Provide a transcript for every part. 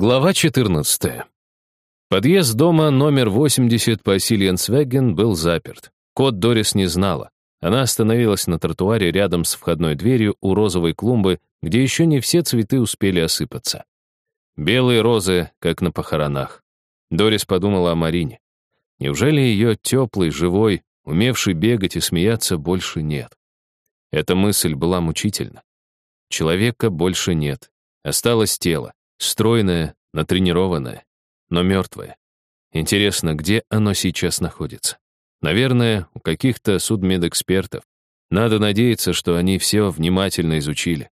Глава 14. Подъезд дома номер 80 по Сильенсвеген был заперт. Кот Дорис не знала. Она остановилась на тротуаре рядом с входной дверью у розовой клумбы, где еще не все цветы успели осыпаться. Белые розы, как на похоронах. Дорис подумала о Марине. Неужели ее теплый, живой, умевший бегать и смеяться, больше нет? Эта мысль была мучительна. Человека больше нет. Осталось тело. Стройное, натренированное, но мертвое. Интересно, где оно сейчас находится? Наверное, у каких-то судмедэкспертов. Надо надеяться, что они все внимательно изучили.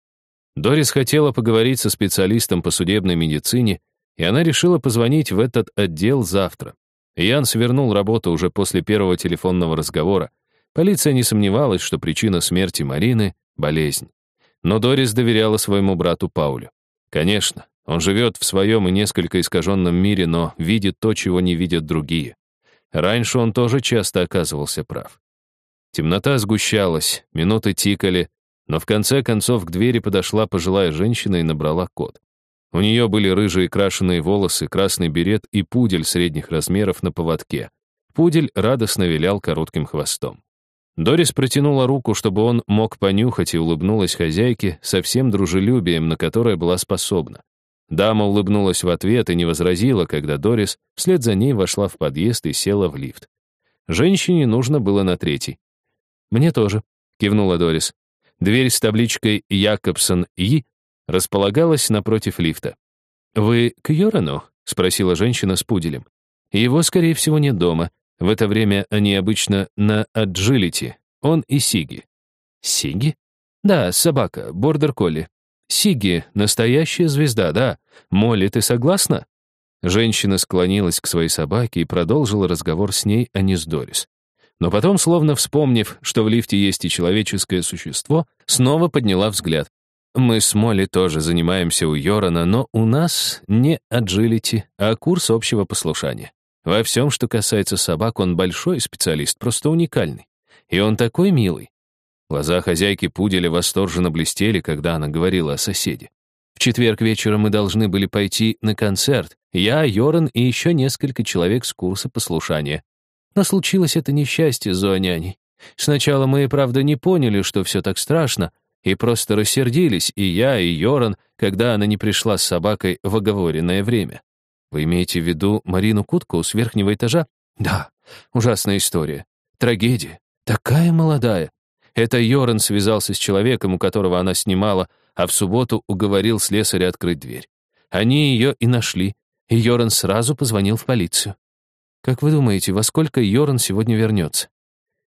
Дорис хотела поговорить со специалистом по судебной медицине, и она решила позвонить в этот отдел завтра. Ян свернул работу уже после первого телефонного разговора. Полиция не сомневалась, что причина смерти Марины — болезнь. Но Дорис доверяла своему брату Паулю. Конечно, он живет в своем и несколько искаженном мире, но видит то, чего не видят другие. Раньше он тоже часто оказывался прав. Темнота сгущалась, минуты тикали, но в конце концов к двери подошла пожилая женщина и набрала код. У нее были рыжие крашеные волосы, красный берет и пудель средних размеров на поводке. Пудель радостно вилял коротким хвостом. Дорис протянула руку, чтобы он мог понюхать, и улыбнулась хозяйке со всем дружелюбием, на которое была способна. Дама улыбнулась в ответ и не возразила, когда Дорис вслед за ней вошла в подъезд и села в лифт. Женщине нужно было на третий. «Мне тоже», — кивнула Дорис. Дверь с табличкой «Якобсон И» располагалась напротив лифта. «Вы к Йорану?» — спросила женщина с пуделем. «Его, скорее всего, нет дома. В это время они обычно на аджилити. Он и Сиги». «Сиги?» «Да, собака, бордер-колли. Сиги — настоящая звезда, да. Молли, ты согласна?» Женщина склонилась к своей собаке и продолжила разговор с ней, а не с Дорис. Но потом, словно вспомнив, что в лифте есть и человеческое существо, снова подняла взгляд. «Мы с Молли тоже занимаемся у Йорана, но у нас не аджилити, а курс общего послушания. Во всем, что касается собак, он большой специалист, просто уникальный. И он такой милый. Глаза хозяйки пуделя восторженно блестели, когда она говорила о соседе. В четверг вечером мы должны были пойти на концерт. Я, Йоран и еще несколько человек с курса послушания. Но случилось это несчастье с зооняней. Сначала мы, правда, не поняли, что все так страшно, и просто рассердились, и я, и Йоран, когда она не пришла с собакой в оговоренное время. Вы имеете в виду Марину Кутку с верхнего этажа? Да, ужасная история. Трагедия. Такая молодая. Это Йоран связался с человеком, у которого она снимала, а в субботу уговорил слесаря открыть дверь. Они ее и нашли, и Йоран сразу позвонил в полицию. Как вы думаете, во сколько Йоран сегодня вернется?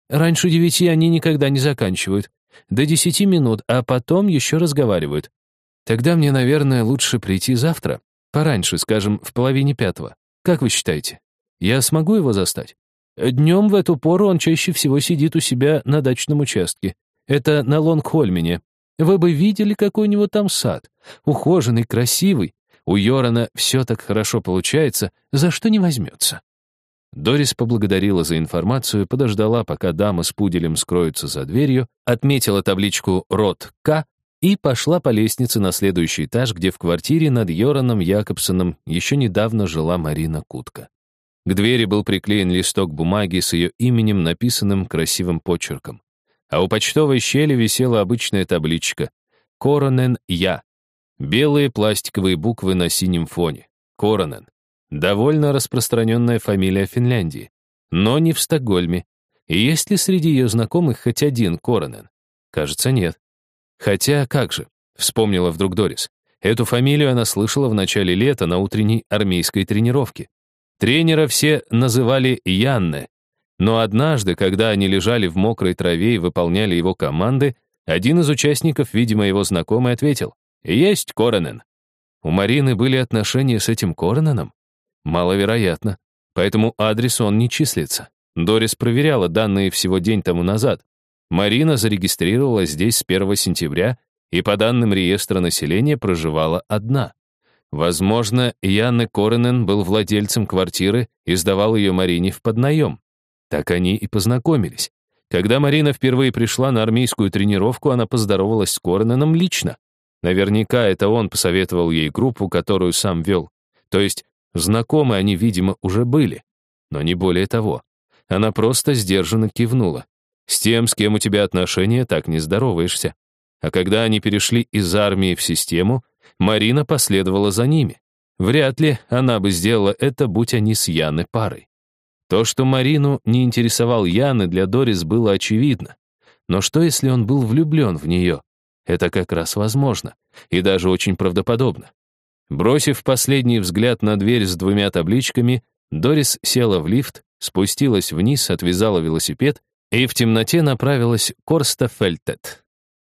Раньше девяти они никогда не заканчивают. До десяти минут, а потом еще разговаривают. Тогда мне, наверное, лучше прийти завтра. Пораньше, скажем, в половине пятого. Как вы считаете? Я смогу его застать? Днем в эту пору он чаще всего сидит у себя на дачном участке. Это на Лонгхольмене. Вы бы видели, какой у него там сад. Ухоженный, красивый. У Йорана все так хорошо получается, за что не возьмется. Дорис поблагодарила за информацию, подождала, пока дама с пуделем скроется за дверью, отметила табличку «Рот К» и пошла по лестнице на следующий этаж, где в квартире над Йораном Якобсоном еще недавно жила Марина Кутка. К двери был приклеен листок бумаги с ее именем, написанным красивым почерком. А у почтовой щели висела обычная табличка «Коронен Я». Белые пластиковые буквы на синем фоне. Коронен. Довольно распространенная фамилия Финляндии. Но не в Стокгольме. И есть ли среди ее знакомых хоть один Коронен? Кажется, нет. Хотя, как же, вспомнила вдруг Дорис. Эту фамилию она слышала в начале лета на утренней армейской тренировке. Тренера все называли Янне, но однажды, когда они лежали в мокрой траве и выполняли его команды, один из участников, видимо, его знакомый, ответил «Есть Коронен». У Марины были отношения с этим Короненом? Маловероятно, поэтому адрес он не числится. Дорис проверяла данные всего день тому назад. Марина зарегистрировалась здесь с 1 сентября и по данным реестра населения проживала одна. Возможно, Янне Коренен был владельцем квартиры и сдавал ее Марине в поднаем. Так они и познакомились. Когда Марина впервые пришла на армейскую тренировку, она поздоровалась с Корененом лично. Наверняка это он посоветовал ей группу, которую сам вел. То есть знакомы они, видимо, уже были. Но не более того. Она просто сдержанно кивнула. С тем, с кем у тебя отношения, так не здороваешься. А когда они перешли из армии в систему, Марина последовала за ними. Вряд ли она бы сделала это, будь они с Яной парой. То, что Марину не интересовал Яны, для Дорис было очевидно. Но что, если он был влюблен в нее? Это как раз возможно. И даже очень правдоподобно. Бросив последний взгляд на дверь с двумя табличками, Дорис села в лифт, спустилась вниз, отвязала велосипед и в темноте направилась к Орстафельтет.